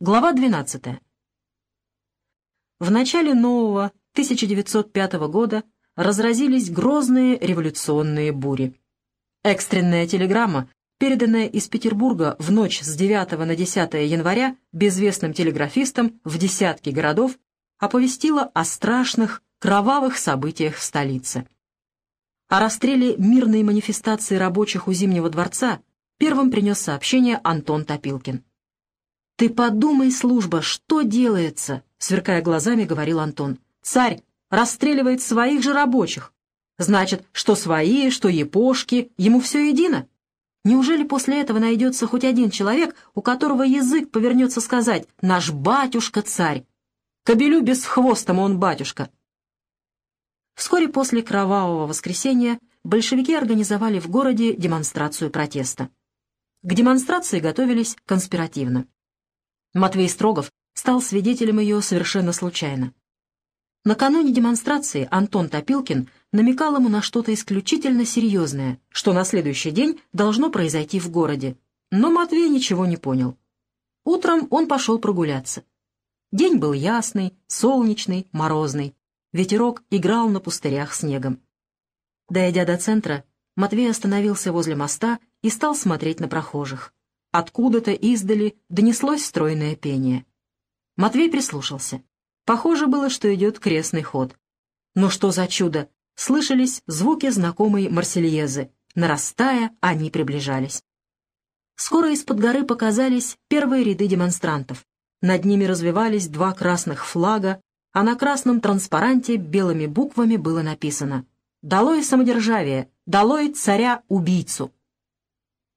Глава 12. В начале нового 1905 года разразились грозные революционные бури. Экстренная телеграмма, переданная из Петербурга в ночь с 9 на 10 января безвестным телеграфистом в десятки городов, оповестила о страшных, кровавых событиях в столице. О расстреле мирной манифестации рабочих у Зимнего дворца первым принес сообщение Антон Топилкин. «Ты подумай, служба, что делается?» — сверкая глазами, говорил Антон. «Царь расстреливает своих же рабочих. Значит, что свои, что епошки, ему все едино. Неужели после этого найдется хоть один человек, у которого язык повернется сказать «наш батюшка царь»? Кобелю без хвостом он батюшка». Вскоре после кровавого воскресенья большевики организовали в городе демонстрацию протеста. К демонстрации готовились конспиративно. Матвей Строгов стал свидетелем ее совершенно случайно. Накануне демонстрации Антон Топилкин намекал ему на что-то исключительно серьезное, что на следующий день должно произойти в городе, но Матвей ничего не понял. Утром он пошел прогуляться. День был ясный, солнечный, морозный. Ветерок играл на пустырях снегом. Дойдя до центра, Матвей остановился возле моста и стал смотреть на прохожих. Откуда-то издали донеслось стройное пение. Матвей прислушался. Похоже было, что идет крестный ход. Но что за чудо! Слышались звуки знакомой марсельезы. Нарастая, они приближались. Скоро из-под горы показались первые ряды демонстрантов. Над ними развивались два красных флага, а на красном транспаранте белыми буквами было написано «Долой самодержавие! Долой царя-убийцу!»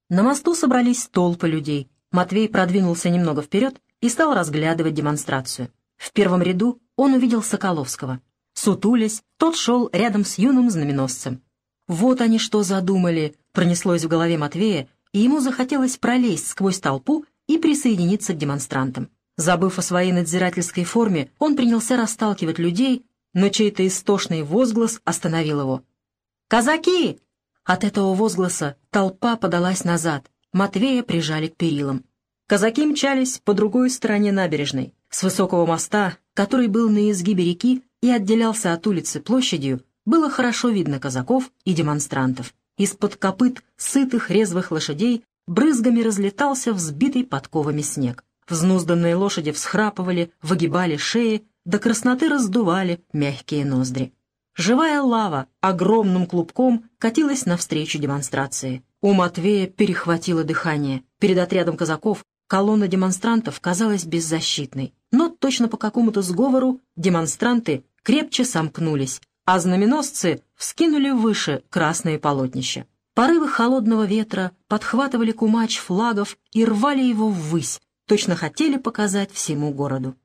На мосту собрались толпы людей. Матвей продвинулся немного вперед и стал разглядывать демонстрацию. В первом ряду он увидел Соколовского. Сутулясь, тот шел рядом с юным знаменосцем. Вот они что задумали, пронеслось в голове Матвея, и ему захотелось пролезть сквозь толпу и присоединиться к демонстрантам. Забыв о своей надзирательской форме, он принялся расталкивать людей, но чей-то истошный возглас остановил его. «Казаки! От этого возгласа толпа подалась назад, Матвея прижали к перилам. Казаки мчались по другой стороне набережной. С высокого моста, который был на изгибе реки и отделялся от улицы площадью, было хорошо видно казаков и демонстрантов. Из-под копыт сытых резвых лошадей брызгами разлетался взбитый подковами снег. Взнузданные лошади всхрапывали, выгибали шеи, до красноты раздували мягкие ноздри. Живая лава огромным клубком катилась навстречу демонстрации. У Матвея перехватило дыхание. Перед отрядом казаков колонна демонстрантов казалась беззащитной. Но точно по какому-то сговору демонстранты крепче сомкнулись, а знаменосцы вскинули выше красные полотнища. Порывы холодного ветра подхватывали кумач флагов и рвали его ввысь, точно хотели показать всему городу.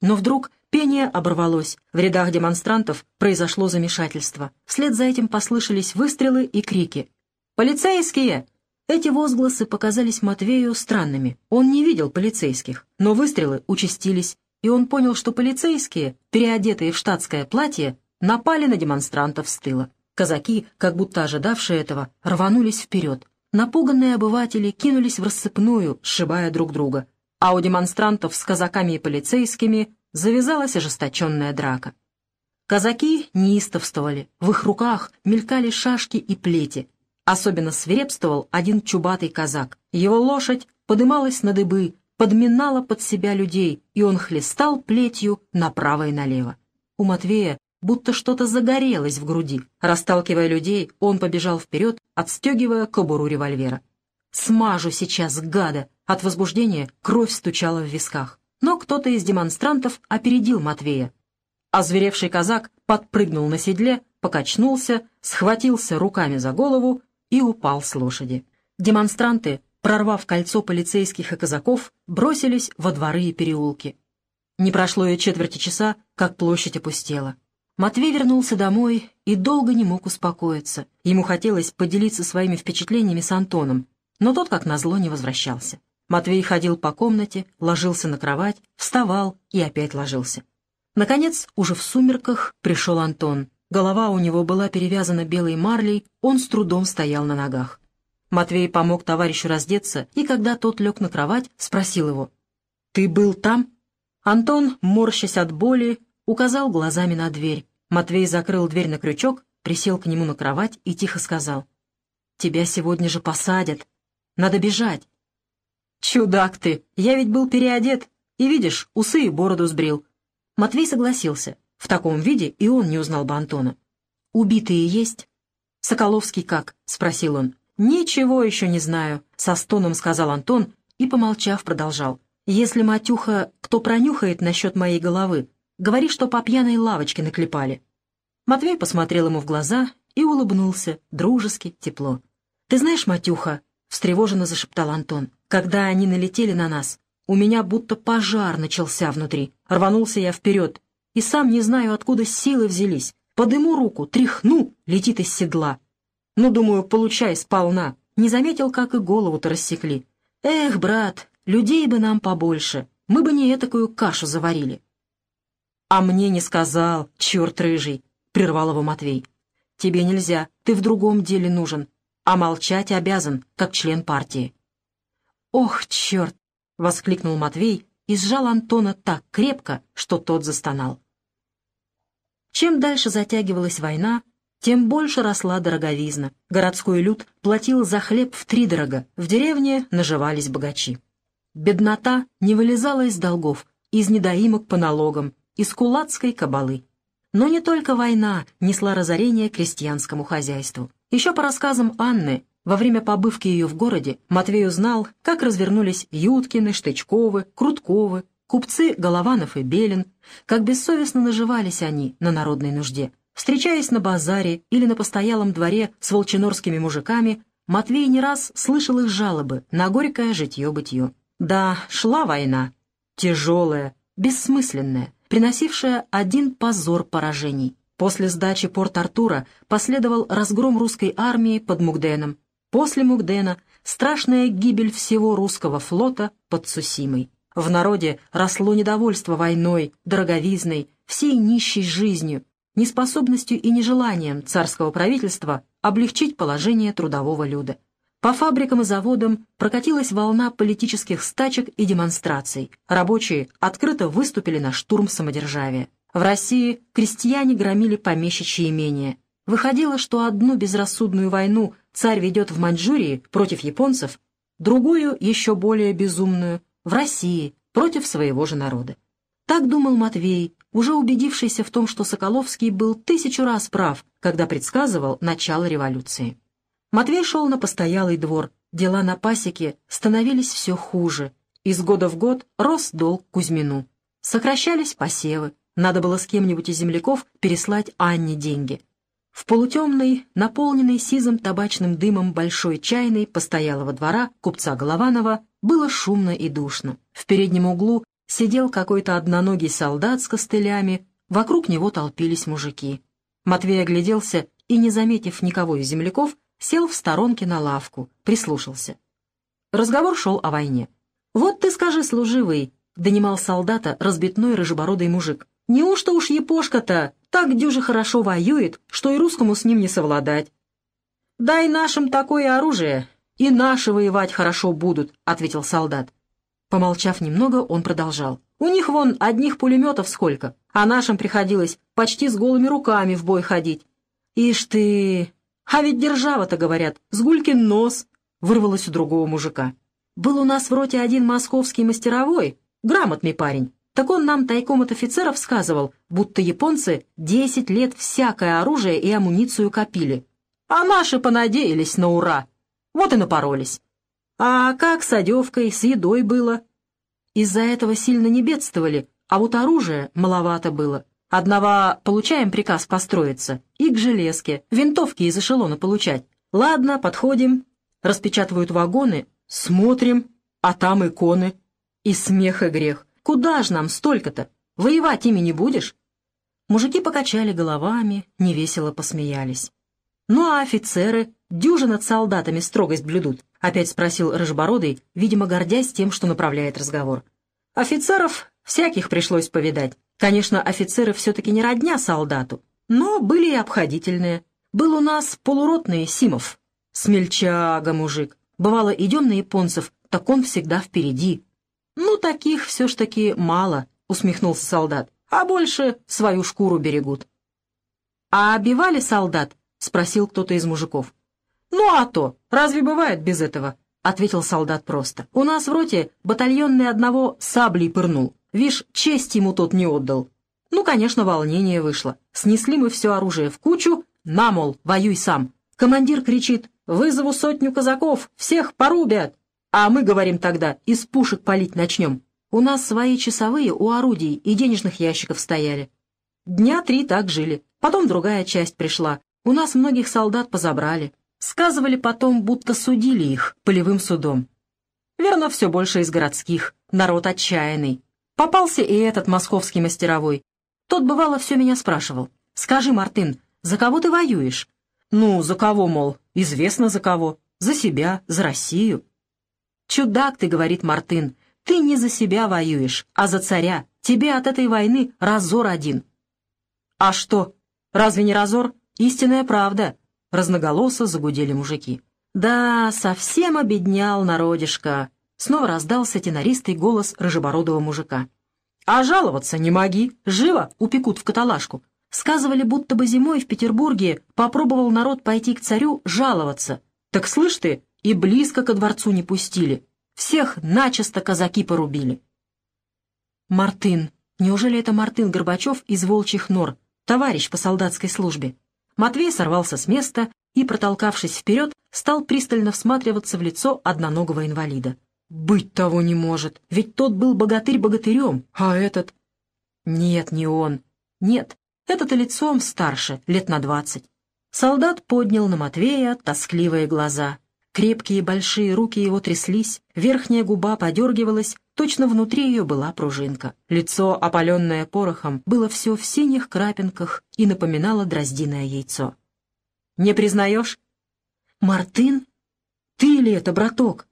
Но вдруг Пение оборвалось. В рядах демонстрантов произошло замешательство. Вслед за этим послышались выстрелы и крики. «Полицейские!» Эти возгласы показались Матвею странными. Он не видел полицейских, но выстрелы участились, и он понял, что полицейские, переодетые в штатское платье, напали на демонстрантов с тыла. Казаки, как будто ожидавшие этого, рванулись вперед. Напуганные обыватели кинулись в рассыпную, сшибая друг друга. А у демонстрантов с казаками и полицейскими завязалась ожесточенная драка. Казаки неистовствовали, в их руках мелькали шашки и плети. Особенно свирепствовал один чубатый казак. Его лошадь подымалась на дыбы, подминала под себя людей, и он хлестал плетью направо и налево. У Матвея будто что-то загорелось в груди. Расталкивая людей, он побежал вперед, отстегивая кобуру револьвера. «Смажу сейчас, гада!» От возбуждения кровь стучала в висках но кто-то из демонстрантов опередил Матвея. Озверевший казак подпрыгнул на седле, покачнулся, схватился руками за голову и упал с лошади. Демонстранты, прорвав кольцо полицейских и казаков, бросились во дворы и переулки. Не прошло и четверти часа, как площадь опустела. Матвей вернулся домой и долго не мог успокоиться. Ему хотелось поделиться своими впечатлениями с Антоном, но тот, как назло, не возвращался. Матвей ходил по комнате, ложился на кровать, вставал и опять ложился. Наконец, уже в сумерках пришел Антон. Голова у него была перевязана белой марлей, он с трудом стоял на ногах. Матвей помог товарищу раздеться, и когда тот лег на кровать, спросил его. «Ты был там?» Антон, морщась от боли, указал глазами на дверь. Матвей закрыл дверь на крючок, присел к нему на кровать и тихо сказал. «Тебя сегодня же посадят. Надо бежать». «Чудак ты! Я ведь был переодет. И, видишь, усы и бороду сбрил». Матвей согласился. В таком виде и он не узнал бы Антона. «Убитые есть?» «Соколовский как?» — спросил он. «Ничего еще не знаю», — со стоном сказал Антон и, помолчав, продолжал. «Если, Матюха, кто пронюхает насчет моей головы, говори, что по пьяной лавочке наклепали». Матвей посмотрел ему в глаза и улыбнулся, дружески, тепло. «Ты знаешь, Матюха», — встревоженно зашептал Антон, «когда они налетели на нас, у меня будто пожар начался внутри. Рванулся я вперед, и сам не знаю, откуда силы взялись. Подыму руку, тряхну, летит из седла. Ну, думаю, получай сполна. Не заметил, как и голову-то рассекли. Эх, брат, людей бы нам побольше. Мы бы не этакую кашу заварили. А мне не сказал, черт рыжий, прервал его Матвей. Тебе нельзя, ты в другом деле нужен, а молчать обязан, как член партии. Ох, черт! — воскликнул Матвей и сжал Антона так крепко, что тот застонал. Чем дальше затягивалась война, тем больше росла дороговизна. Городской люд платил за хлеб втридорога, в деревне наживались богачи. Беднота не вылезала из долгов, из недоимок по налогам, из кулацкой кабалы. Но не только война несла разорение крестьянскому хозяйству. Еще по рассказам Анны, во время побывки ее в городе Матвей узнал, как развернулись Юткины, Штычковы, Крутковы, купцы Голованов и Белин, как бессовестно наживались они на народной нужде. Встречаясь на базаре или на постоялом дворе с волчинорскими мужиками, Матвей не раз слышал их жалобы на горькое житье-бытье. Да, шла война, тяжелая, бессмысленная, приносившая один позор поражений. После сдачи Порт-Артура последовал разгром русской армии под Мугденом, После Мугдена страшная гибель всего русского флота под Цусимой. В народе росло недовольство войной, дороговизной, всей нищей жизнью, неспособностью и нежеланием царского правительства облегчить положение трудового люда. По фабрикам и заводам прокатилась волна политических стачек и демонстраций. Рабочие открыто выступили на штурм самодержавия. В России крестьяне громили помещичьи имения. Выходило, что одну безрассудную войну царь ведет в Маньчжурии против японцев, другую, еще более безумную, в России против своего же народа. Так думал Матвей, уже убедившийся в том, что Соколовский был тысячу раз прав, когда предсказывал начало революции. Матвей шел на постоялый двор, дела на пасеке становились все хуже. Из года в год рос долг Кузьмину. Сокращались посевы, надо было с кем-нибудь из земляков переслать Анне деньги. В полутемной, наполненной сизым табачным дымом большой чайной постоялого двора купца Голованова было шумно и душно. В переднем углу сидел какой-то одноногий солдат с костылями, вокруг него толпились мужики. Матвей огляделся и, не заметив никого из земляков, сел в сторонке на лавку, прислушался. Разговор шел о войне. «Вот ты скажи, служивый», — донимал солдата разбитной рыжебородый мужик, «неужто уж епошка-то так дюже хорошо воюет, что и русскому с ним не совладать. «Дай нашим такое оружие, и наши воевать хорошо будут», — ответил солдат. Помолчав немного, он продолжал. «У них вон одних пулеметов сколько, а нашим приходилось почти с голыми руками в бой ходить. Ишь ты! А ведь держава-то, говорят, с гулькин нос!» — вырвалось у другого мужика. «Был у нас в роте один московский мастеровой, грамотный парень. Так он нам тайком от офицеров сказывал, будто японцы десять лет всякое оружие и амуницию копили. А наши понадеялись на ура. Вот и напоролись. А как с одевкой, с едой было? Из-за этого сильно не бедствовали, а вот оружия маловато было. Одного получаем приказ построиться и к железке, винтовки из эшелона получать. Ладно, подходим, распечатывают вагоны, смотрим, а там иконы. И смех и грех. Куда ж нам столько-то? Воевать ими не будешь?» Мужики покачали головами, невесело посмеялись. «Ну а офицеры, дюжи над солдатами строгость блюдут?» — опять спросил Рыжбородый, видимо, гордясь тем, что направляет разговор. «Офицеров всяких пришлось повидать. Конечно, офицеры все-таки не родня солдату, но были и обходительные. Был у нас полуротный Симов. Смельчага мужик. Бывало, идем на японцев, так он всегда впереди, ну «Ну, таких все ж таки мало», — усмехнулся солдат, «а больше свою шкуру берегут». «А обивали солдат?» — спросил кто-то из мужиков. «Ну а то, разве бывает без этого?» — ответил солдат просто. «У нас в роте батальонный одного саблей пырнул. Вишь, честь ему тот не отдал. Ну, конечно, волнение вышло. Снесли мы все оружие в кучу, на, мол, воюй сам. Командир кричит, вызову сотню казаков, всех порубят. А мы говорим тогда, из пушек палить начнем. У нас свои часовые у орудий и денежных ящиков стояли. Дня три так жили. Потом другая часть пришла. У нас многих солдат позабрали. Сказывали потом, будто судили их полевым судом. Верно, все больше из городских. Народ отчаянный. Попался и этот московский мастеровой. Тот, бывало, все меня спрашивал. «Скажи, Мартын, за кого ты воюешь?» «Ну, за кого, мол? Известно за кого. За себя, за Россию». «Чудак ты, — говорит Мартын, — ты не за себя воюешь, а за царя. Тебе от этой войны разор один». «А что? Разве не разор? Истинная правда. Разноголосо загудели мужики. «Да, совсем обеднял народишко!» Снова раздался тенористый голос рыжебородого мужика. «А жаловаться не моги, живо упекут в каталажку. Сказывали, будто бы зимой в Петербурге попробовал народ пойти к царю жаловаться. Так слышь ты, и близко ко дворцу не пустили. Всех начисто казаки порубили». «Мартын, неужели это Мартын Горбачев из Волчьих нор, товарищ по солдатской службе?» Матвей сорвался с места и, протолкавшись вперед, стал пристально всматриваться в лицо одноногого инвалида. «Быть того не может, ведь тот был богатырь богатырем, а этот...» «Нет, не он. Нет, этот и лицом старше, лет на двадцать». Солдат поднял на Матвея тоскливые глаза. Крепкие большие руки его тряслись, верхняя губа подергивалась, точно внутри ее была пружинка. Лицо, опаленное порохом, было все в синих крапинках и напоминало дроздиное яйцо. «Не признаешь?» «Мартын? Ты ли это, браток?»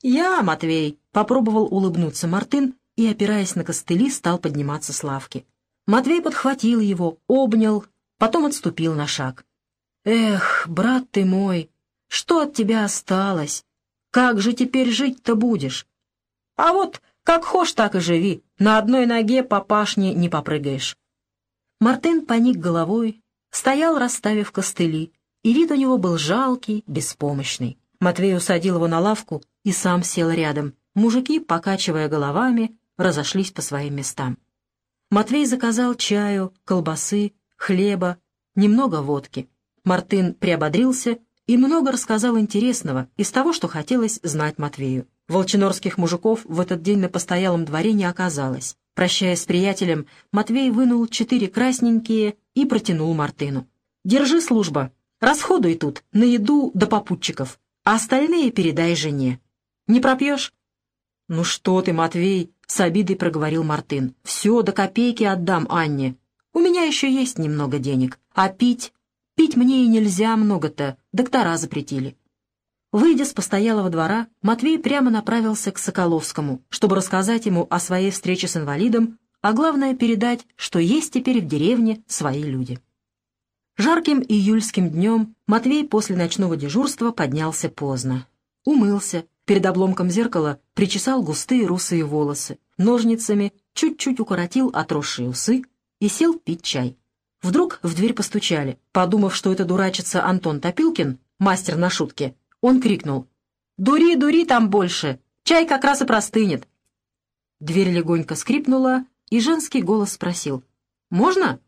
«Я, Матвей», — попробовал улыбнуться Мартын и, опираясь на костыли, стал подниматься с лавки. Матвей подхватил его, обнял, потом отступил на шаг. «Эх, брат ты мой, что от тебя осталось? Как же теперь жить-то будешь? А вот как хошь, так и живи. На одной ноге по пашне не попрыгаешь. Мартын поник головой, стоял, расставив костыли, и вид у него был жалкий, беспомощный. Матвей усадил его на лавку и сам сел рядом. Мужики, покачивая головами, разошлись по своим местам. Матвей заказал чаю, колбасы, хлеба, немного водки. Мартын приободрился и много рассказал интересного из того, что хотелось знать Матвею. Волчинорских мужиков в этот день на постоялом дворе не оказалось. Прощаясь с приятелем, Матвей вынул четыре красненькие и протянул Мартыну. «Держи служба, расходуй тут на еду до попутчиков, а остальные передай жене. Не пропьешь?» «Ну что ты, Матвей!» — с обидой проговорил Мартын. «Все, до копейки отдам Анне. У меня еще есть немного денег, а пить Пить мне и нельзя много-то, доктора запретили. Выйдя с постоялого двора, Матвей прямо направился к Соколовскому, чтобы рассказать ему о своей встрече с инвалидом, а главное передать, что есть теперь в деревне свои люди. Жарким июльским днем Матвей после ночного дежурства поднялся поздно. Умылся, перед обломком зеркала причесал густые русые волосы, ножницами чуть-чуть укоротил отросшие усы и сел пить чай. Вдруг в дверь постучали. Подумав, что это дурачится Антон Топилкин, мастер на шутке, он крикнул. «Дури, дури там больше! Чай как раз и простынет!» Дверь легонько скрипнула, и женский голос спросил. «Можно?»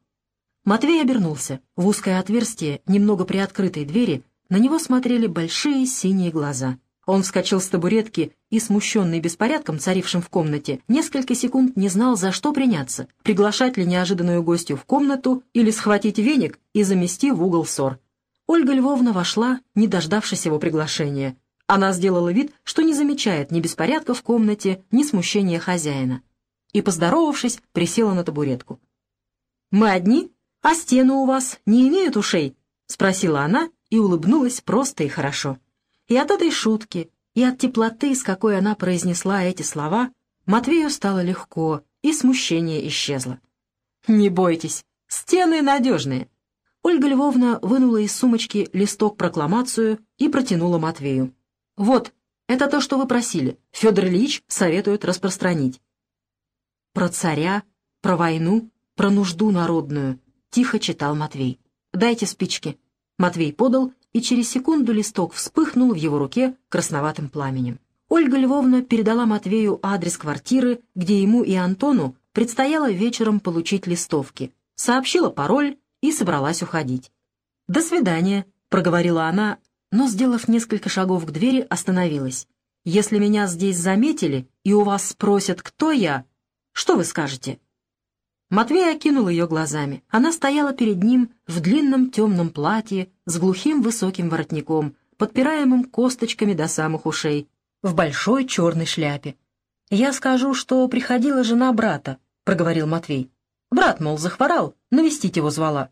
Матвей обернулся. В узкое отверстие, немного приоткрытой двери, на него смотрели большие синие глаза. Он вскочил с табуретки и, смущенный беспорядком, царившим в комнате, несколько секунд не знал, за что приняться, приглашать ли неожиданную гостью в комнату или схватить веник и замести в угол ссор. Ольга Львовна вошла, не дождавшись его приглашения. Она сделала вид, что не замечает ни беспорядка в комнате, ни смущения хозяина. И, поздоровавшись, присела на табуретку. «Мы одни? А стены у вас не имеют ушей?» — спросила она и улыбнулась просто и хорошо. И от этой шутки, и от теплоты, с какой она произнесла эти слова, Матвею стало легко, и смущение исчезло. «Не бойтесь, стены надежные». Ольга Львовна вынула из сумочки листок-прокламацию и протянула Матвею. «Вот, Это то, что вы просили. Федор Ильич советует распространить. Про царя, про войну, про нужду народную, тихо читал Матвей. Дайте спички. Матвей подал, и через секунду листок вспыхнул в его руке красноватым пламенем. Ольга Львовна передала Матвею адрес квартиры, где ему и Антону предстояло вечером получить листовки, сообщила пароль и собралась уходить. «До свидания», — проговорила она, но, сделав несколько шагов к двери, остановилась. «Если меня здесь заметили и у вас спросят, кто я, что вы скажете?» Матвей окинул ее глазами. Она стояла перед ним в длинном темном платье с глухим высоким воротником, подпираемым косточками до самых ушей, в большой черной шляпе. «Я скажу, что приходила жена брата», — проговорил Матвей. «Брат, мол, захворал, навестить его звала».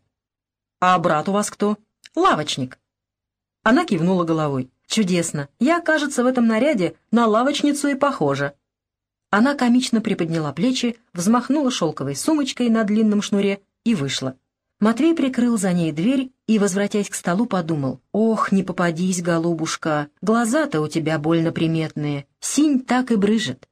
«А брат у вас кто?» «Лавочник». Она кивнула головой. «Чудесно. Я, кажется, в этом наряде на лавочницу и похожа». Она комично приподняла плечи, взмахнула шелковой сумочкой на длинном шнуре и вышла. Матвей прикрыл за ней дверь и, возвратясь к столу, подумал. «Ох, не попадись, голубушка, глаза-то у тебя больно приметные, синь так и брыжет».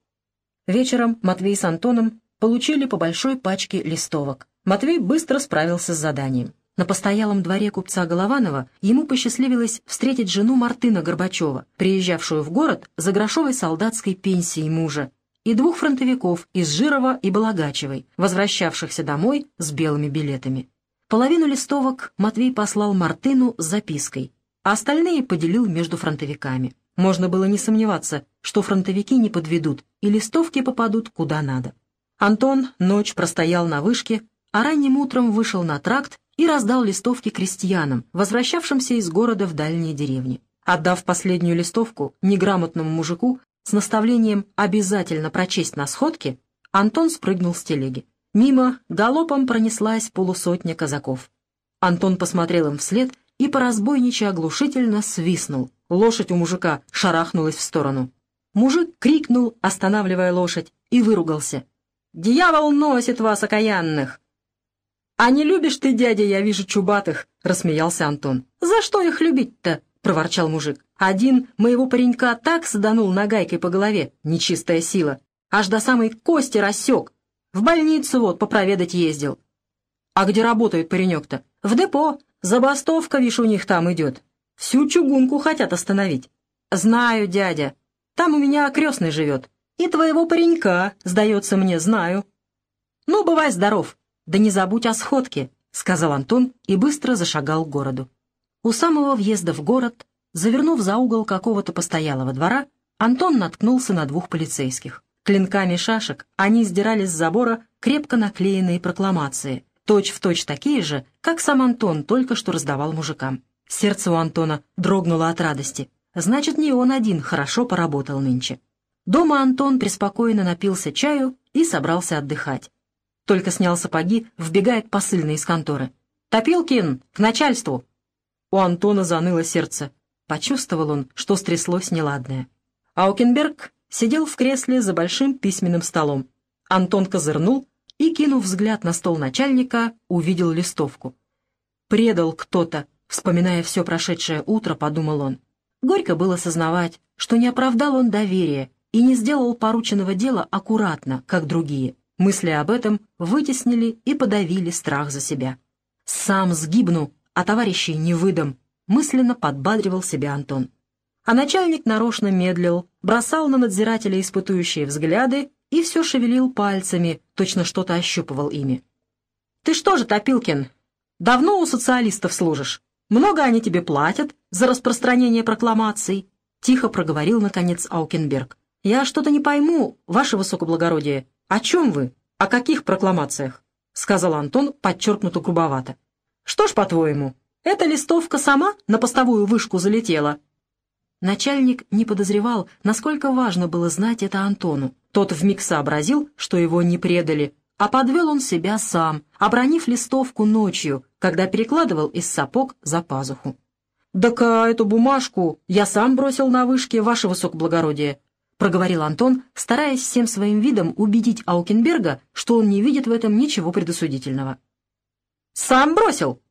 Вечером Матвей с Антоном получили по большой пачке листовок. Матвей быстро справился с заданием. На постоялом дворе купца Голованова ему посчастливилось встретить жену Мартына Горбачева, приезжавшую в город за грошовой солдатской пенсией мужа, и двух фронтовиков из Жирова и Балагачевой, возвращавшихся домой с белыми билетами. Половину листовок Матвей послал Мартыну с запиской, а остальные поделил между фронтовиками. Можно было не сомневаться, что фронтовики не подведут, и листовки попадут куда надо. Антон ночь простоял на вышке, а ранним утром вышел на тракт и раздал листовки крестьянам, возвращавшимся из города в дальние деревни. Отдав последнюю листовку неграмотному мужику с наставлением обязательно прочесть на сходке, Антон спрыгнул с телеги. Мимо галопом пронеслась полусотня казаков. Антон посмотрел им вслед и по разбойничьи оглушительно свистнул. Лошадь у мужика шарахнулась в сторону. Мужик крикнул, останавливая лошадь, и выругался. «Дьявол носит вас, окаянных! «А не любишь ты, дядя, я вижу чубатых», — рассмеялся Антон. «За что их любить-то?» — проворчал мужик. «Один моего паренька так саданул нагайкой по голове, нечистая сила, аж до самой кости рассек. В больницу вот попроведать ездил». «А где работает паренек-то?» «В депо. Забастовка, вишь, у них там идет. Всю чугунку хотят остановить». «Знаю, дядя. Там у меня крестный живет. И твоего паренька, сдается мне, знаю». «Ну, бывай здоров», «Да не забудь о сходке», — сказал Антон и быстро зашагал к городу. У самого въезда в город, завернув за угол какого-то постоялого двора, Антон наткнулся на двух полицейских. Клинками шашек они сдирали с забора крепко наклеенные прокламации, точь-в-точь точь такие же, как сам Антон только что раздавал мужикам. Сердце у Антона дрогнуло от радости. Значит, не он один хорошо поработал нынче. Дома Антон преспокойно напился чаю и собрался отдыхать. Только снял сапоги, вбегает посыльный из конторы. «Топилкин, к начальству!» У Антона заныло сердце. Почувствовал он, что стряслось неладное. Аукенберг сидел в кресле за большим письменным столом. Антон козырнул и, кинув взгляд на стол начальника, увидел листовку. «Предал кто-то», вспоминая все прошедшее утро, подумал он. Горько было сознавать, что не оправдал он доверия и не сделал порученного дела аккуратно, как другие. Мысли об этом вытеснили и подавили страх за себя. «Сам сгибну, а товарищей не выдам», — мысленно подбадривал себя Антон. А начальник нарочно медлил, бросал на надзирателя испытующие взгляды и все шевелил пальцами, точно что-то ощупывал ими. «Ты что же, Топилкин, давно у социалистов служишь? Много они тебе платят за распространение прокламаций?» — тихо проговорил, наконец, Аукенберг. «Я что-то не пойму, ваше высокоблагородие. «О чем вы? О каких прокламациях?» — сказал Антон подчеркнуто грубовато. «Что ж, по-твоему, эта листовка сама на постовую вышку залетела?» Начальник не подозревал, насколько важно было знать это Антону. Тот вмиг сообразил, что его не предали, а подвел он себя сам, обронив листовку ночью, когда перекладывал из сапог за пазуху. «Да-ка, эту бумажку я сам бросил на вышке, ваше высокоблагородие», — проговорил Антон, стараясь всем своим видом убедить Аукенберга, что он не видит в этом ничего предосудительного. «Сам бросил?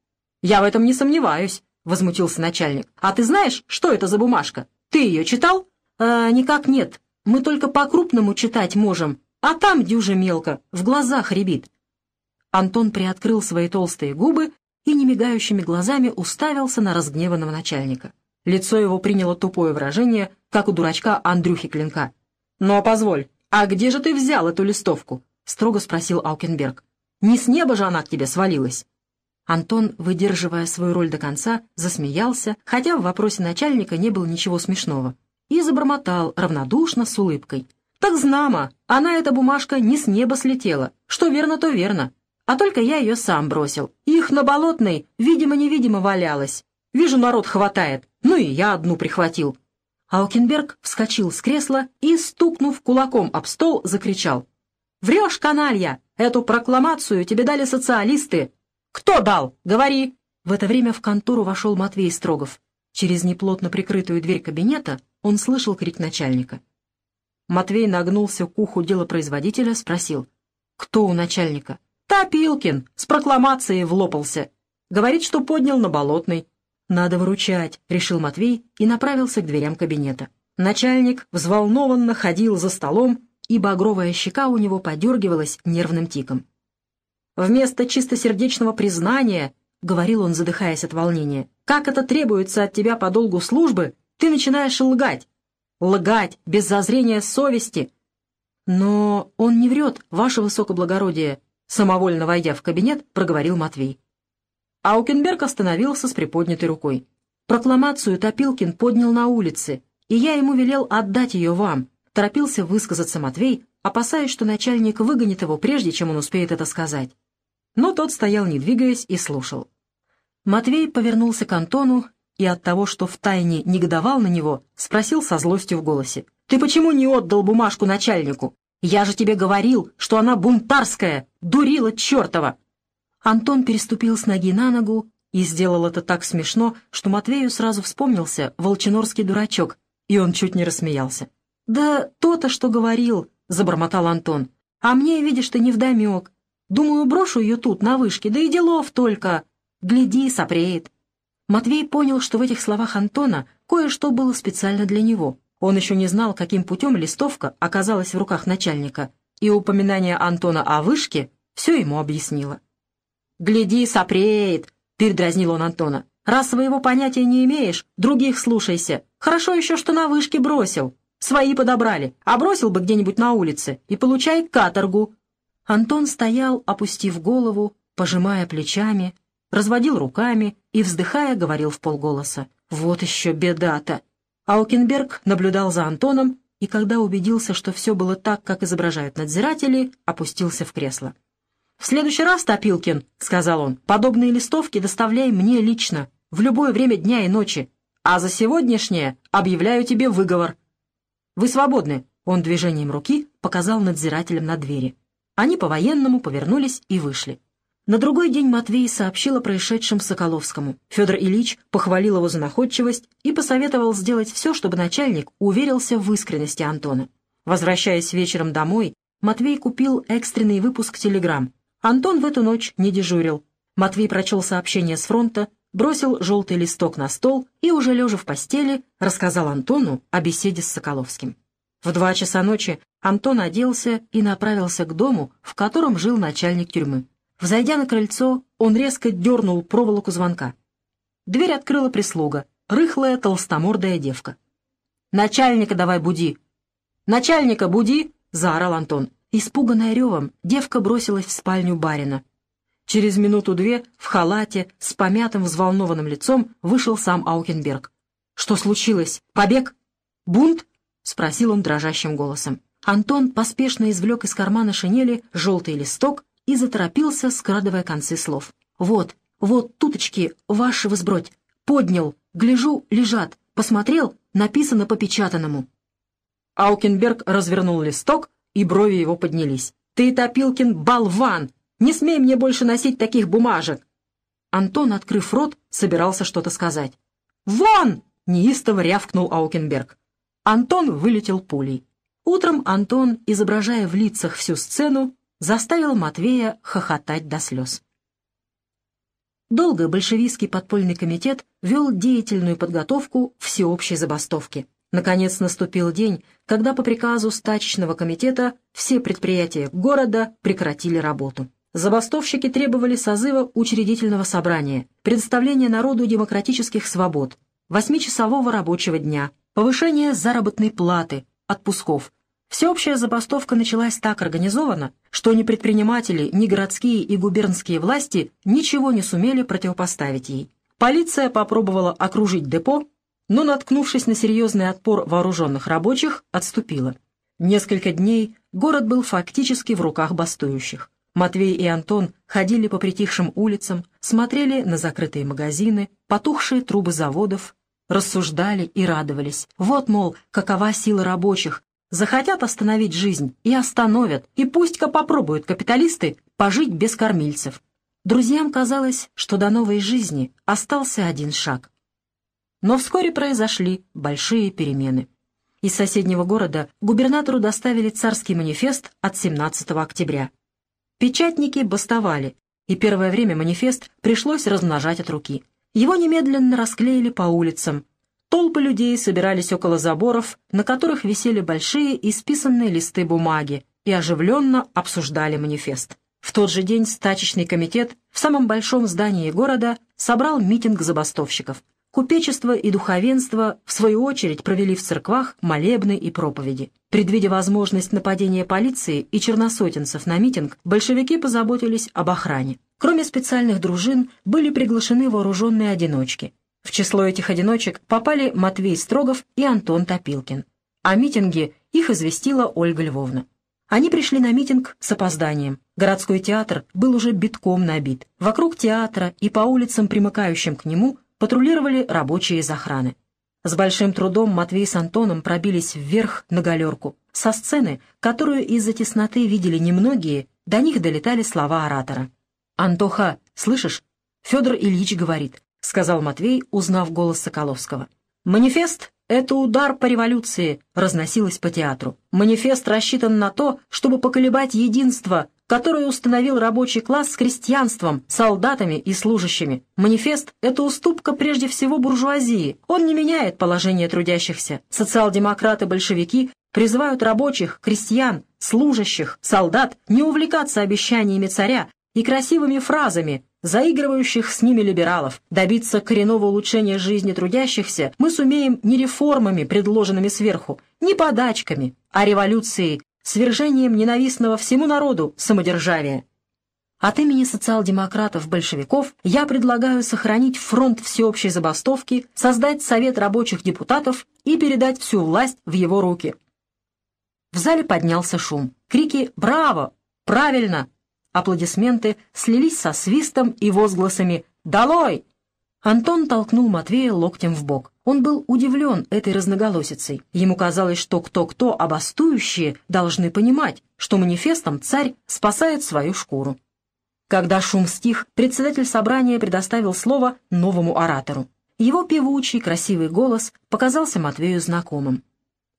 Я в этом не сомневаюсь», — возмутился начальник. «А ты знаешь, что это за бумажка? Ты ее читал? «А, никак нет. Мы только по-крупному читать можем, а там дюже мелко, в глазах рябит». Антон приоткрыл свои толстые губы и немигающими глазами уставился на разгневанного начальника. Лицо его приняло тупое выражение, как у дурачка Андрюхи Клинка. «Ну а позволь, а где же ты взял эту листовку?» — строго спросил Аукенберг. «Не с неба же она к тебе свалилась?» Антон, выдерживая свою роль до конца, засмеялся, хотя в вопросе начальника не было ничего смешного, и забормотал равнодушно с улыбкой. «Так знамо, она, эта бумажка, не с неба слетела. Что верно, то верно. А только я ее сам бросил. Их на болотной, видимо-невидимо, валялась. Вижу, народ хватает. Ну и я одну прихватил». Аукенберг вскочил с кресла и, стукнув кулаком об стол, закричал. «Врешь, каналья! Эту прокламацию тебе дали социалисты, «Кто дал? Говори!» В это время в контору вошел Матвей Строгов. Через неплотно прикрытую дверь кабинета он слышал крик начальника. Матвей нагнулся к уху делопроизводителя, спросил. «Кто у начальника?» «Топилкин! С прокламацией влопался. Говорит, что поднял на болотный». «Надо выручать», — решил Матвей и направился к дверям кабинета. Начальник взволнованно ходил за столом, и багровая щека у него подергивалась нервным тиком. Вместо чистосердечного признания, — говорил он, задыхаясь от волнения, — как это требуется от тебя по долгу службы, ты начинаешь лгать. Лгать без зазрения совести. Но он не врет, ваше высокоблагородие, — самовольно войдя в кабинет, проговорил Матвей. Аукенберг остановился с приподнятой рукой. Прокламацию Топилкин поднял на улице, и я ему велел отдать ее вам, — торопился высказаться Матвей, опасаясь, что начальник выгонит его, прежде чем он успеет это сказать но тот стоял, не двигаясь, и слушал. Матвей повернулся к Антону и от того, что втайне негодовал на него, спросил со злостью в голосе. «Ты почему не отдал бумажку начальнику? Я же тебе говорил, что она бунтарская, дурила чертова!» Антон переступил с ноги на ногу и сделал это так смешно, что Матвею сразу вспомнился волчинорский дурачок, и он чуть не рассмеялся. «Да то-то, что говорил», — забормотал Антон. «А мне, видишь ты, невдомек. Думаю, брошу ее тут, на вышке, да и делов только. Гляди, сопреет». Матвей понял, что в этих словах Антона кое-что было специально для него. Он еще не знал, каким путем листовка оказалась в руках начальника, и упоминание Антона о вышке все ему объяснило. «Гляди, сопреет!» — передразнил он Антона. «Раз своего понятия не имеешь, других слушайся. Хорошо еще, что на вышке бросил. Свои подобрали, а бросил бы где-нибудь на улице и получай каторгу, Антон стоял, опустив голову, пожимая плечами, разводил руками и, вздыхая, говорил в полголоса. «Вот еще беда-то!» Аукенберг наблюдал за Антоном и, когда убедился, что все было так, как изображают надзиратели, опустился в кресло. «В следующий раз, Топилкин, — сказал он, — подобные листовки доставляй мне лично, в любое время дня и ночи, а за сегодняшнее объявляю тебе выговор. Вы свободны!» — он движением руки показал надзирателям на двери. Они по-военному повернулись и вышли. На другой день Матвей сообщил о происшедшем Соколовскому. Федор Ильич похвалил его за находчивость и посоветовал сделать все, чтобы начальник уверился в искренности Антона. Возвращаясь вечером домой, Матвей купил экстренный выпуск телеграмм. Антон в эту ночь не дежурил. Матвей прочел сообщение с фронта, бросил желтый листок на стол и, уже лежа в постели, рассказал Антону о беседе с Соколовским. В два часа ночи Антон оделся и направился к дому, в котором жил начальник тюрьмы. Взойдя на крыльцо, он резко дернул проволоку звонка. Дверь открыла прислуга, рыхлая толстомордая девка. «Начальника давай буди!» «Начальника буди!» — заорал Антон. Испуганная ревом, девка бросилась в спальню барина. Через минуту-две в халате с помятым взволнованным лицом вышел сам Аукенберг. «Что случилось? Побег? Бунт?» — спросил он дрожащим голосом. Антон поспешно извлек из кармана шинели желтый листок и заторопился, скрадывая концы слов. «Вот, вот, туточки, ваши возбродь. Поднял, гляжу, лежат. Посмотрел, написано по печатанному». Аукенберг развернул листок, и брови его поднялись. «Ты, Топилкин, болван! Не смей мне больше носить таких бумажек!» Антон, открыв рот, собирался что-то сказать. «Вон!» — неистово рявкнул Аукенберг. Антон вылетел пулей. Утром Антон, изображая в лицах всю сцену, заставил Матвея хохотать до слез. Долго большевистский подпольный комитет вел деятельную подготовку всеобщей забастовки. Наконец наступил день, когда по приказу стачечного комитета все предприятия города прекратили работу. Забастовщики требовали созыва учредительного собрания, предоставления народу демократических свобод, восьмичасового рабочего дня, повышения заработной платы, отпусков. Всеобщая забастовка началась так организованно, что ни предприниматели, ни городские и губернские власти ничего не сумели противопоставить ей. Полиция попробовала окружить депо, но, наткнувшись на серьезный отпор вооруженных рабочих, отступила. Несколько дней город был фактически в руках бастующих. Матвей и Антон ходили по притихшим улицам, смотрели на закрытые магазины, потухшие трубы заводов, рассуждали и радовались. Вот, мол, какова сила рабочих. Захотят остановить жизнь и остановят, и пусть-ка попробуют капиталисты пожить без кормильцев. Друзьям казалось, что до новой жизни остался один шаг. Но вскоре произошли большие перемены. Из соседнего города губернатору доставили царский манифест от 17 октября. Печатники бастовали, и первое время манифест пришлось размножать от руки. Его немедленно расклеили по улицам. Толпы людей собирались около заборов, на которых висели большие исписанные листы бумаги, и оживленно обсуждали манифест. В тот же день стачечный комитет в самом большом здании города собрал митинг забастовщиков. Купечество и духовенство, в свою очередь, провели в церквах молебны и проповеди. Предвидя возможность нападения полиции и черносотенцев на митинг, большевики позаботились об охране. Кроме специальных дружин, были приглашены вооруженные одиночки. В число этих одиночек попали Матвей Строгов и Антон Топилкин. О митинге их известила Ольга Львовна. Они пришли на митинг с опозданием. Городской театр был уже битком набит. Вокруг театра и по улицам, примыкающим к нему, патрулировали рабочие из охраны. С большим трудом Матвей с Антоном пробились вверх на галерку. Со сцены, которую из-за тесноты видели немногие, до них долетали слова оратора. «Антоха, слышишь? Федор Ильич говорит», — сказал Матвей, узнав голос Соколовского. «Манифест — это удар по революции», — разносилось по театру. «Манифест рассчитан на то, чтобы поколебать единство, которую установил рабочий класс с крестьянством, солдатами и служащими. Манифест — это уступка прежде всего буржуазии. Он не меняет положение трудящихся. Социал-демократы-большевики призывают рабочих, крестьян, служащих, солдат не увлекаться обещаниями царя и красивыми фразами, заигрывающих с ними либералов. Добиться коренного улучшения жизни трудящихся мы сумеем не реформами, предложенными сверху, не подачками, а революцией, свержением ненавистного всему народу самодержавия. От имени социал-демократов-большевиков я предлагаю сохранить фронт всеобщей забастовки, создать Совет рабочих депутатов и передать всю власть в его руки. В зале поднялся шум. Крики «Браво! Правильно!» Аплодисменты слились со свистом и возгласами «Долой!» Антон толкнул Матвея локтем в бок. Он был удивлен этой разноголосицей. Ему казалось, что кто-кто, а должны понимать, что манифестом царь спасает свою шкуру. Когда шум стих, председатель собрания предоставил слово новому оратору. Его певучий, красивый голос показался Матвею знакомым.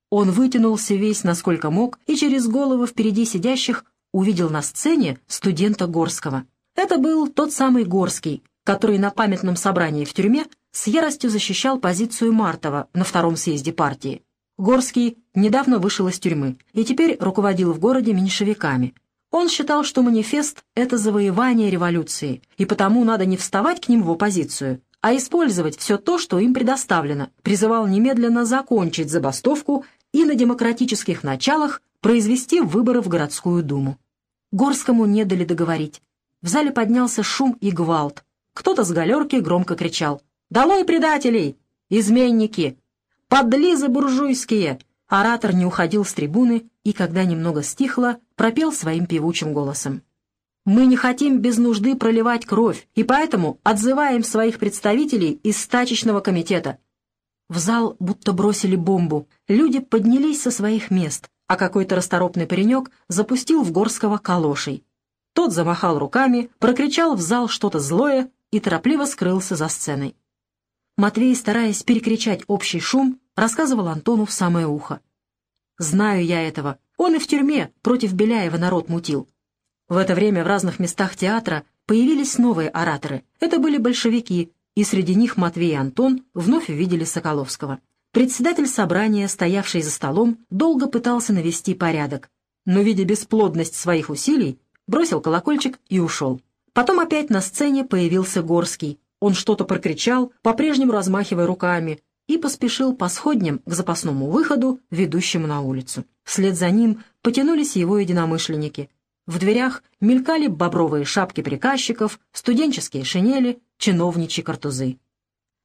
Он вытянулся весь, насколько мог, и через головы впереди сидящих увидел на сцене студента Горского. Это был тот самый Горский, который на памятном собрании в тюрьме с яростью защищал позицию Мартова на втором съезде партии. Горский недавно вышел из тюрьмы и теперь руководил в городе меньшевиками. Он считал, что манифест — это завоевание революции, и потому надо не вставать к ним в оппозицию, а использовать все то, что им предоставлено, призывал немедленно закончить забастовку и на демократических началах произвести выборы в городскую думу. Горскому не дали договорить. В зале поднялся шум и гвалт. Кто-то с галерки громко кричал «Долой предателей! Изменники! Подлизы буржуйские!» Оратор не уходил с трибуны и, когда немного стихло, пропел своим певучим голосом. «Мы не хотим без нужды проливать кровь, и поэтому отзываем своих представителей из стачечного комитета». В зал будто бросили бомбу. Люди поднялись со своих мест, а какой-то расторопный паренек запустил в Горского калошей. Тот замахал руками, прокричал в зал что-то злое и торопливо скрылся за сценой. Матвей, стараясь перекричать общий шум, рассказывал Антону в самое ухо. «Знаю я этого. Он и в тюрьме против Беляева народ мутил». В это время в разных местах театра появились новые ораторы. Это были большевики, и среди них Матвей и Антон вновь увидели Соколовского. Председатель собрания, стоявший за столом, долго пытался навести порядок, но, видя бесплодность своих усилий, бросил колокольчик и ушел. Потом опять на сцене появился Горский. Он что-то прокричал, по-прежнему размахивая руками, и поспешил по сходням к запасному выходу, ведущему на улицу. Вслед за ним потянулись его единомышленники. В дверях мелькали бобровые шапки приказчиков, студенческие шинели, чиновничьи картузы.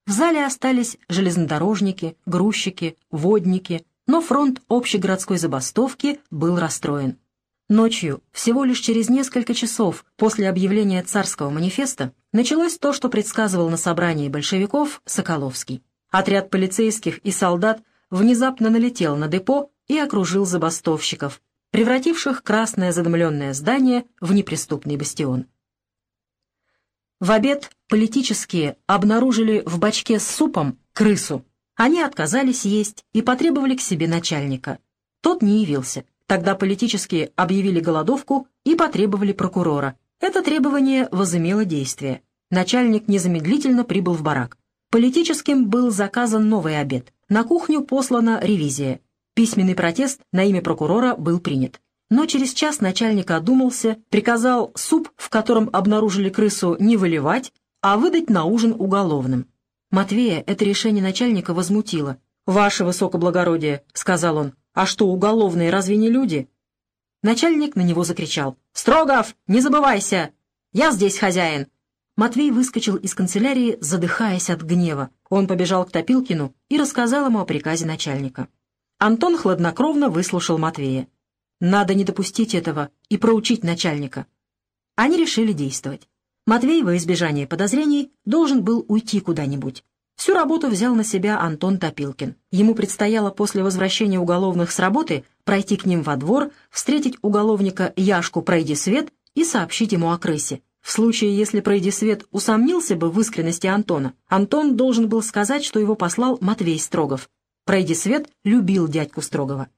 В зале остались железнодорожники, грузчики, водники, но фронт общегородской забастовки был расстроен. Ночью, всего лишь через несколько часов после объявления царского манифеста, началось то, что предсказывал на собрании большевиков Соколовский. Отряд полицейских и солдат внезапно налетел на депо и окружил забастовщиков, превративших красное задымленное здание в неприступный бастион. В обед политические обнаружили в бачке с супом крысу. Они отказались есть и потребовали к себе начальника. Тот не явился. Тогда политические объявили голодовку и потребовали прокурора. Это требование возымело действие. Начальник незамедлительно прибыл в барак. Политическим был заказан новый обед. На кухню послана ревизия. Письменный протест на имя прокурора был принят. Но через час начальник одумался, приказал суп, в котором обнаружили крысу, не выливать, а выдать на ужин уголовным. Матвея это решение начальника возмутило. «Ваше высокоблагородие», — сказал он, — «а что, уголовные разве не люди?» Начальник на него закричал. «Строгов, не забывайся! Я здесь хозяин!» Матвей выскочил из канцелярии, задыхаясь от гнева. Он побежал к Топилкину и рассказал ему о приказе начальника. Антон хладнокровно выслушал Матвея. Надо не допустить этого и проучить начальника. Они решили действовать. Матвей, во избежание подозрений, должен был уйти куда-нибудь. Всю работу взял на себя Антон Топилкин. Ему предстояло после возвращения уголовных с работы пройти к ним во двор, встретить уголовника Яшку «Пройди свет» и сообщить ему о крысе. В случае, если пройди свет усомнился бы в искренности Антона, Антон должен был сказать, что его послал Матвей Строгов. Пройди свет любил дядьку Строгова.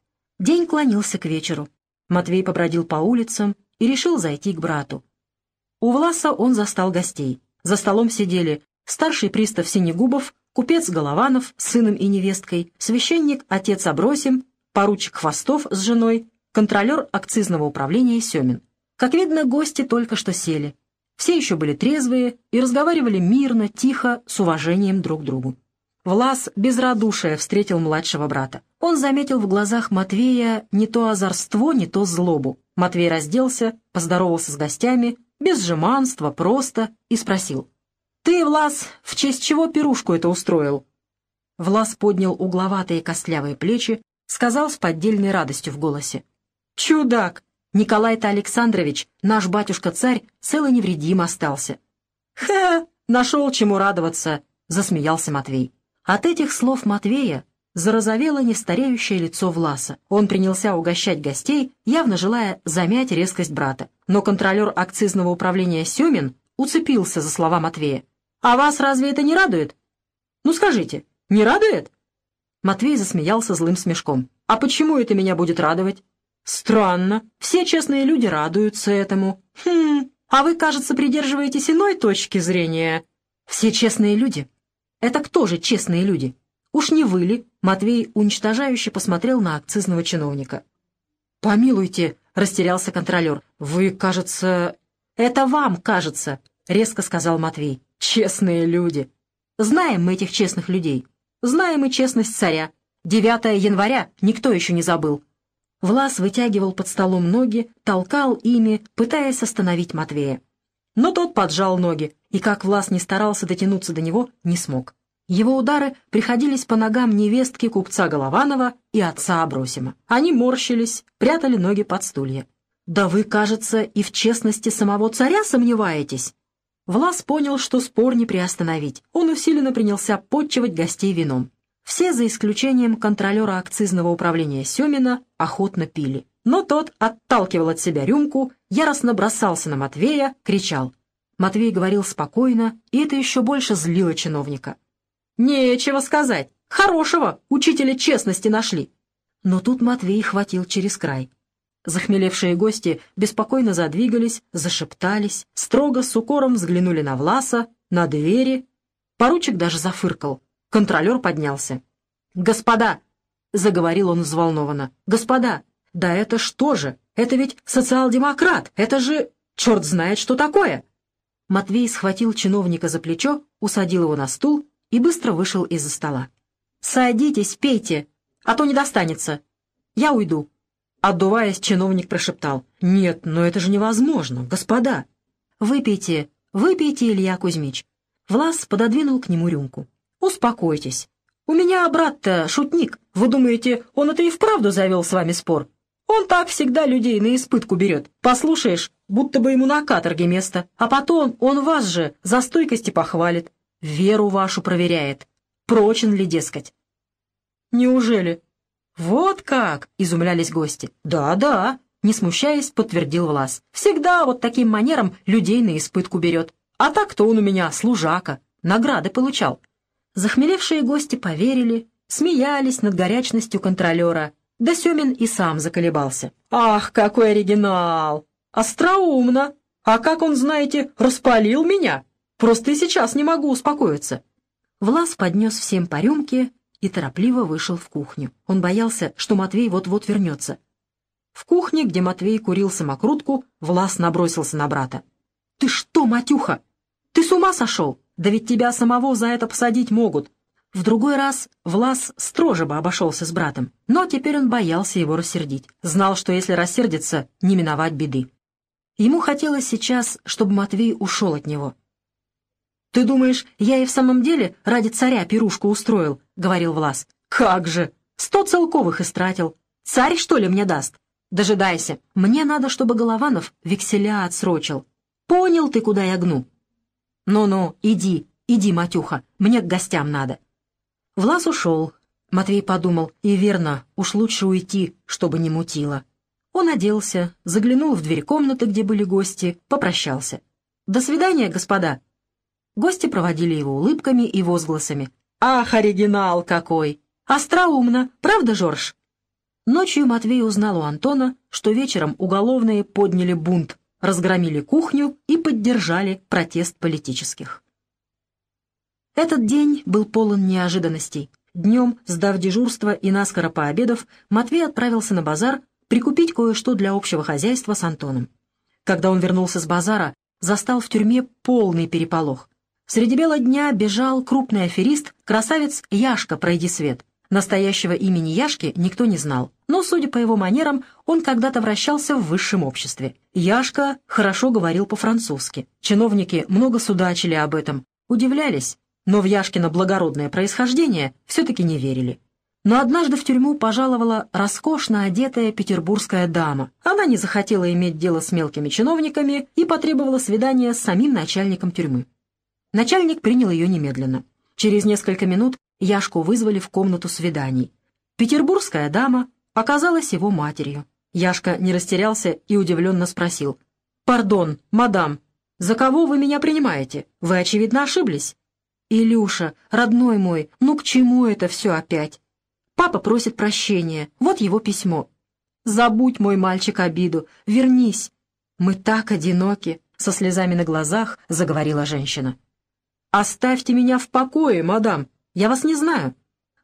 День клонился к вечеру. Матвей побродил по улицам и решил зайти к брату. У Власа он застал гостей. За столом сидели старший пристав Синегубов, купец Голованов с сыном и невесткой, священник отец Абросим, поручик Хвостов с женой, контролер акцизного управления Семин. Как видно, гости только что сели. Все еще были трезвые и разговаривали мирно, тихо, с уважением друг к другу. Влас без радушия встретил младшего брата. Он заметил в глазах Матвея не то озорство, не то злобу. Матвей разделся, поздоровался с гостями, без жеманства, просто, и спросил. «Ты, Влас, в честь чего пирушку это устроил?» Влас поднял угловатые костлявые плечи, сказал с поддельной радостью в голосе. «Чудак! Николай-то Александрович, наш батюшка-царь, целый невредим остался. «Ха! Нашел чему радоваться!» — засмеялся Матвей. От этих слов Матвея зарозовело нестареющее лицо Власа. Он принялся угощать гостей, явно желая замять резкость брата. Но контролер акцизного управления Семин уцепился за слова Матвея. «А вас разве это не радует?» «Ну скажите, не радует?» Матвей засмеялся злым смешком. «А почему это меня будет радовать?» «Странно. Все честные люди радуются этому. Хм, а вы, кажется, придерживаетесь иной точки зрения. Все честные люди. Это кто же честные люди? Уж не вы ли?» Матвей уничтожающе посмотрел на акцизного чиновника. «Помилуйте», — растерялся контролер. «Вы, кажется...» «Это вам кажется», — резко сказал Матвей. «Честные люди. Знаем мы этих честных людей. Знаем и честность царя. 9 января никто еще не забыл. Влас вытягивал под столом ноги, толкал ими, пытаясь остановить Матвея. Но тот поджал ноги, и как Влас не старался дотянуться до него, не смог. Его удары приходились по ногам невестки купца Голованова и отца Абросима. Они морщились, прятали ноги под стулья. «Да вы, кажется, и в честности самого царя сомневаетесь?» Влас понял, что спор не приостановить. Он усиленно принялся подчивать гостей вином. Все, за исключением контролера акцизного управления Семина, охотно пили. Но тот отталкивал от себя рюмку, яростно бросался на Матвея, кричал. Матвей говорил спокойно, и это еще больше злило чиновника. «Нечего сказать. Хорошего учителя честности нашли». Но тут Матвей хватил через край. Захмелевшие гости беспокойно задвигались, зашептались, строго с укором взглянули на Власа, на двери. Поручик даже зафыркал. Контролер поднялся. «Господа!» — заговорил он взволнованно. «Господа! Да это что же? Это ведь социал-демократ! Это же... Черт знает, что такое!» Матвей схватил чиновника за плечо, усадил его на стул и быстро вышел из-за стола. «Садитесь, пейте, а то не достанется. Я уйду». Отдуваясь, чиновник прошептал. «Нет, но это же невозможно, господа!» «Выпейте, выпейте, Илья Кузьмич». Влас пододвинул к нему рюмку. «Успокойтесь. У меня брат-то шутник. Вы думаете, он это и вправду завел с вами спор? Он так всегда людей на испытку берет. Послушаешь, будто бы ему на каторге место. А потом он вас же за стойкости похвалит. Веру вашу проверяет. Прочен ли, дескать? Неужели? Вот как! Изумлялись гости. Да-да, не смущаясь, подтвердил Влас. Всегда вот таким манером людей на испытку берет. А так-то он у меня служака. Награды получал. Захмелевшие гости поверили, смеялись над горячностью контролера. Да Семин и сам заколебался. «Ах, какой оригинал! Остроумно! А как он, знаете, распалил меня? Просто и сейчас не могу успокоиться». Влас поднес всем по рюмке и торопливо вышел в кухню. Он боялся, что Матвей вот-вот вернется. В кухне, где Матвей курил самокрутку, Влас набросился на брата. «Ты что, Матюха? Ты с ума сошел? Да ведь тебя самого за это посадить могут. В другой раз Влас строже бы обошелся с братом, но теперь он боялся его рассердить. Знал, что если рассердится, не миновать беды. Ему хотелось сейчас, чтобы Матвей ушел от него. «Ты думаешь, я и в самом деле ради царя пирушку устроил?» — говорил Влас. «Как же! Сто целковых истратил. Царь, что ли, мне даст? Дожидайся. Мне надо, чтобы Голованов векселя отсрочил. Понял ты, куда я гну?» «Ну-ну, иди, иди, Матюха, мне к гостям надо». Влас ушел. Матвей подумал, и верно, уж лучше уйти, чтобы не мутило. Он оделся, заглянул в дверь комнаты, где были гости, попрощался. «До свидания, господа!» Гости проводили его улыбками и возгласами. «Ах, оригинал какой! Остроумно, правда, Жорж?» Ночью Матвей узнал у Антона, что вечером уголовные подняли бунт разгромили кухню и поддержали протест политических. Этот день был полон неожиданностей. Днем, сдав дежурство и наскоро пообедав, Матвей отправился на базар прикупить кое-что для общего хозяйства с Антоном. Когда он вернулся с базара, застал в тюрьме полный переполох. Среди бела дня бежал крупный аферист, красавец Яшка «Пройди свет». Настоящего имени Яшки никто не знал, но, судя по его манерам, он когда-то вращался в высшем обществе. Яшка хорошо говорил по-французски. Чиновники много судачили об этом, удивлялись, но в Яшкино благородное происхождение все-таки не верили. Но однажды в тюрьму пожаловала роскошно одетая петербургская дама. Она не захотела иметь дело с мелкими чиновниками и потребовала свидания с самим начальником тюрьмы. Начальник принял ее немедленно. Через несколько минут Яшку вызвали в комнату свиданий. Петербургская дама оказалась его матерью. Яшка не растерялся и удивленно спросил. «Пардон, мадам, за кого вы меня принимаете? Вы, очевидно, ошиблись». «Илюша, родной мой, ну к чему это все опять? Папа просит прощения, вот его письмо. Забудь, мой мальчик, обиду, вернись. Мы так одиноки», — со слезами на глазах заговорила женщина. «Оставьте меня в покое, мадам, я вас не знаю».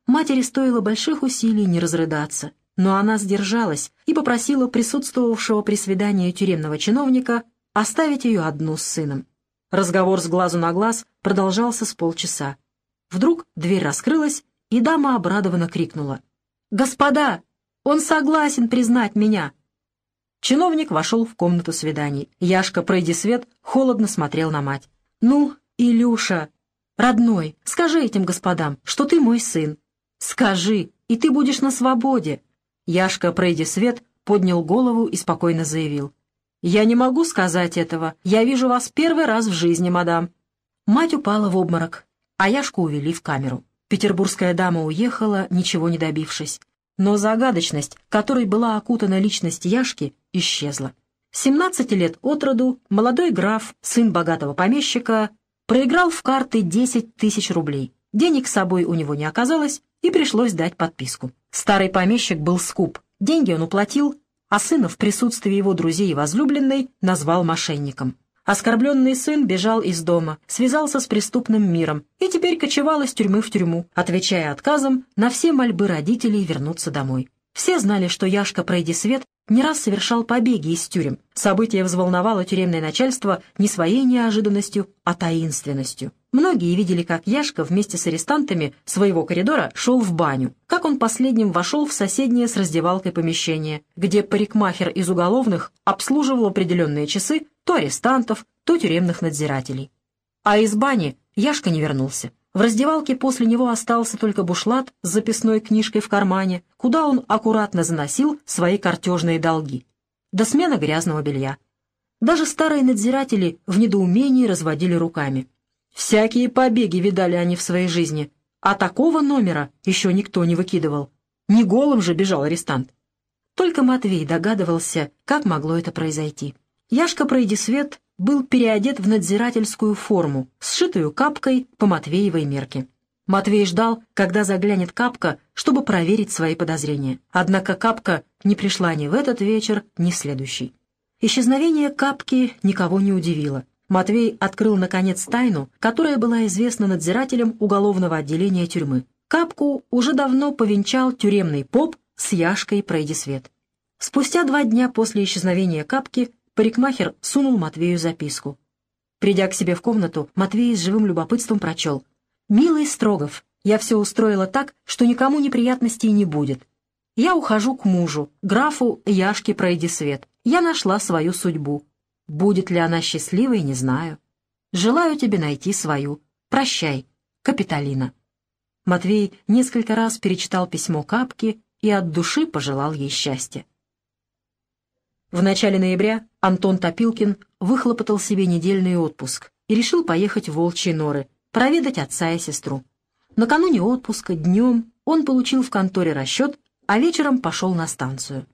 Матери стоило больших усилий не разрыдаться, но она сдержалась и попросила присутствовавшего при свидании тюремного чиновника оставить ее одну с сыном. Разговор с глазу на глаз продолжался с полчаса. Вдруг дверь раскрылась, и дама обрадованно крикнула. «Господа, он согласен признать меня!» Чиновник вошел в комнату свиданий. Яшка, пройди свет, холодно смотрел на мать. «Ну, Илюша, «Родной, скажи этим господам, что ты мой сын. Скажи, и ты будешь на свободе». Яшка, пройдя свет, поднял голову и спокойно заявил. «Я не могу сказать этого. Я вижу вас первый раз в жизни, мадам». Мать упала в обморок, а Яшку увели в камеру. Петербургская дама уехала, ничего не добившись. Но загадочность, которой была окутана личность Яшки, исчезла. 17 лет от роду молодой граф, сын богатого помещика, Проиграл в карты 10 тысяч рублей. Денег с собой у него не оказалось, и пришлось дать подписку. Старый помещик был скуп. Деньги он уплатил, а сына в присутствии его друзей и возлюбленной назвал мошенником. Оскорбленный сын бежал из дома, связался с преступным миром и теперь кочевал из тюрьмы в тюрьму, отвечая отказом на все мольбы родителей вернуться домой. Все знали, что Яшка Пройди Свет не раз совершал побеги из тюрем. Событие взволновало тюремное начальство не своей неожиданностью, а таинственностью. Многие видели, как Яшка вместе с арестантами своего коридора шел в баню, как он последним вошел в соседнее с раздевалкой помещение, где парикмахер из уголовных обслуживал определенные часы то арестантов, то тюремных надзирателей. А из бани Яшка не вернулся. В раздевалке после него остался только бушлат с записной книжкой в кармане, куда он аккуратно заносил свои картежные долги. До смена грязного белья. Даже старые надзиратели в недоумении разводили руками. Всякие побеги видали они в своей жизни, а такого номера еще никто не выкидывал. Не голым же бежал арестант. Только Матвей догадывался, как могло это произойти. Яшка Пройди Свет был переодет в надзирательскую форму, сшитую капкой по Матвеевой мерке. Матвей ждал, когда заглянет Капка, чтобы проверить свои подозрения. Однако Капка не пришла ни в этот вечер, ни в следующий. Исчезновение Капки никого не удивило. Матвей открыл, наконец, тайну, которая была известна надзирателям уголовного отделения тюрьмы. Капку уже давно повенчал тюремный поп с Яшкой Пройди Свет. Спустя два дня после исчезновения Капки Парикмахер сунул Матвею записку. Придя к себе в комнату, Матвей с живым любопытством прочел. «Милый Строгов, я все устроила так, что никому неприятностей не будет. Я ухожу к мужу, графу Яшке Пройди Свет. Я нашла свою судьбу. Будет ли она счастливой, не знаю. Желаю тебе найти свою. Прощай, Капитолина». Матвей несколько раз перечитал письмо Капки и от души пожелал ей счастья. В начале ноября Антон Топилкин выхлопотал себе недельный отпуск и решил поехать в Волчьи норы, проведать отца и сестру. Накануне отпуска, днем, он получил в конторе расчет, а вечером пошел на станцию.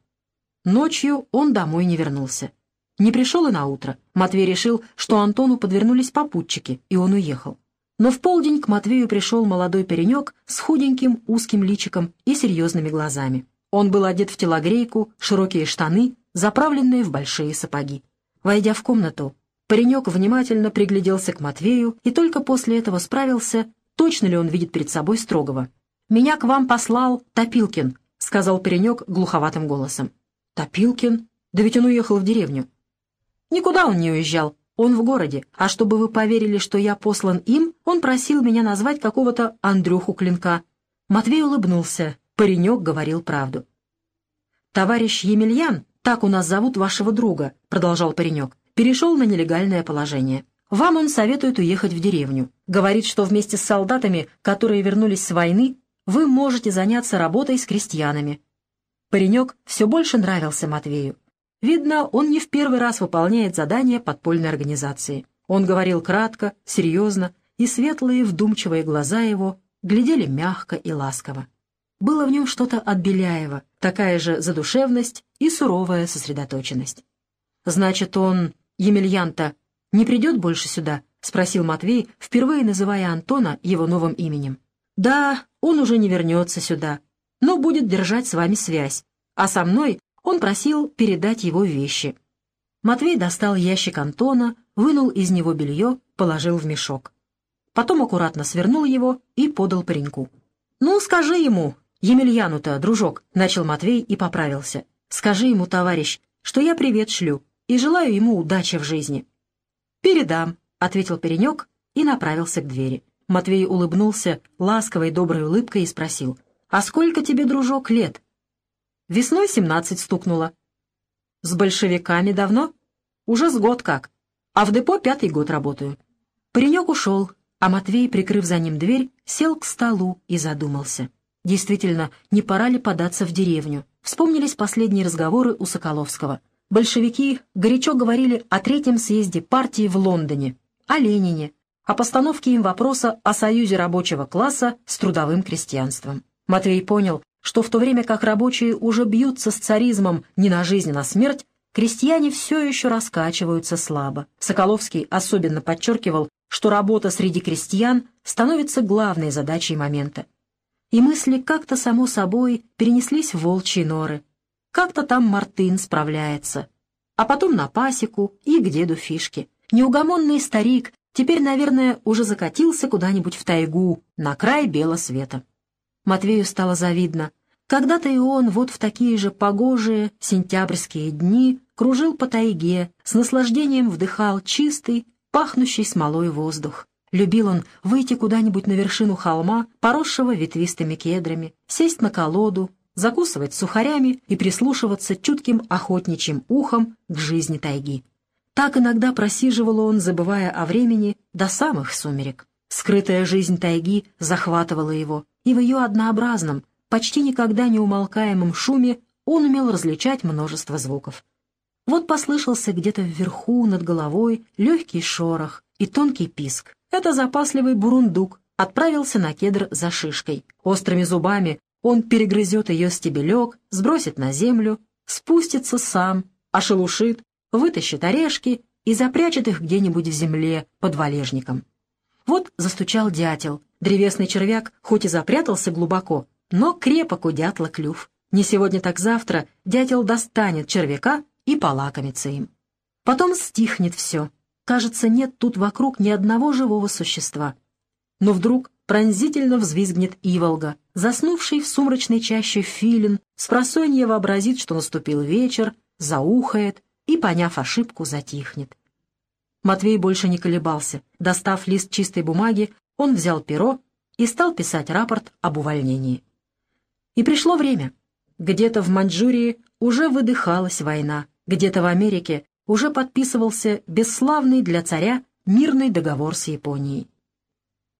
Ночью он домой не вернулся. Не пришел и на утро. Матвей решил, что Антону подвернулись попутчики, и он уехал. Но в полдень к Матвею пришел молодой паренек с худеньким узким личиком и серьезными глазами. Он был одет в телогрейку, широкие штаны заправленные в большие сапоги. Войдя в комнату, паренек внимательно пригляделся к Матвею и только после этого справился, точно ли он видит перед собой строгого. «Меня к вам послал Топилкин», — сказал паренек глуховатым голосом. «Топилкин? Да ведь он уехал в деревню». «Никуда он не уезжал, он в городе, а чтобы вы поверили, что я послан им, он просил меня назвать какого-то Андрюху Клинка». Матвей улыбнулся, паренек говорил правду. «Товарищ Емельян так у нас зовут вашего друга», — продолжал паренек, — перешел на нелегальное положение. Вам он советует уехать в деревню. Говорит, что вместе с солдатами, которые вернулись с войны, вы можете заняться работой с крестьянами. Паренек все больше нравился Матвею. Видно, он не в первый раз выполняет задания подпольной организации. Он говорил кратко, серьезно, и светлые вдумчивые глаза его глядели мягко и ласково. Было в нем что-то от Беляева, такая же задушевность и суровая сосредоточенность. «Значит, он, Емельян-то, не придет больше сюда?» — спросил Матвей, впервые называя Антона его новым именем. «Да, он уже не вернется сюда, но будет держать с вами связь, а со мной он просил передать его вещи». Матвей достал ящик Антона, вынул из него белье, положил в мешок. Потом аккуратно свернул его и подал пареньку. «Ну, скажи ему, «Емельяну-то, дружок», — начал Матвей и поправился. «Скажи ему, товарищ, что я привет шлю и желаю ему удачи в жизни». «Передам», — ответил паренек и направился к двери. Матвей улыбнулся ласковой доброй улыбкой и спросил. «А сколько тебе, дружок, лет?» «Весной семнадцать стукнуло». «С большевиками давно?» «Уже с год как. А в депо пятый год работаю». Паренек ушел, а Матвей, прикрыв за ним дверь, сел к столу и задумался. Действительно, не пора ли податься в деревню? Вспомнились последние разговоры у Соколовского. Большевики горячо говорили о третьем съезде партии в Лондоне, о Ленине, о постановке им вопроса о союзе рабочего класса с трудовым крестьянством. Матвей понял, что в то время как рабочие уже бьются с царизмом не на жизнь, а на смерть, крестьяне все еще раскачиваются слабо. Соколовский особенно подчеркивал, что работа среди крестьян становится главной задачей момента и мысли как-то само собой перенеслись в волчьи норы. Как-то там Мартын справляется. А потом на пасеку и к деду Фишке. Неугомонный старик теперь, наверное, уже закатился куда-нибудь в тайгу, на край бела света. Матвею стало завидно. Когда-то и он вот в такие же погожие сентябрьские дни кружил по тайге, с наслаждением вдыхал чистый, пахнущий смолой воздух. Любил он выйти куда-нибудь на вершину холма, поросшего ветвистыми кедрами, сесть на колоду, закусывать сухарями и прислушиваться чутким охотничьим ухом к жизни тайги. Так иногда просиживал он, забывая о времени, до самых сумерек. Скрытая жизнь тайги захватывала его, и в ее однообразном, почти никогда не умолкаемом шуме он умел различать множество звуков. Вот послышался где-то вверху, над головой, легкий шорох и тонкий писк. Это запасливый бурундук отправился на кедр за шишкой. Острыми зубами он перегрызет ее стебелек, сбросит на землю, спустится сам, ошелушит, вытащит орешки и запрячет их где-нибудь в земле под валежником. Вот застучал дятел. Древесный червяк хоть и запрятался глубоко, но крепок у дятла клюв. Не сегодня, так завтра дятел достанет червяка и полакомится им. Потом стихнет все, Кажется, нет тут вокруг ни одного живого существа. Но вдруг пронзительно взвизгнет Иволга. Заснувший в сумрачной чаще филин с просонья вообразит, что наступил вечер, заухает и, поняв ошибку, затихнет. Матвей больше не колебался. Достав лист чистой бумаги, он взял перо и стал писать рапорт об увольнении. И пришло время. Где-то в Маньчжурии уже выдыхалась война, где-то в Америке уже подписывался бесславный для царя мирный договор с Японией.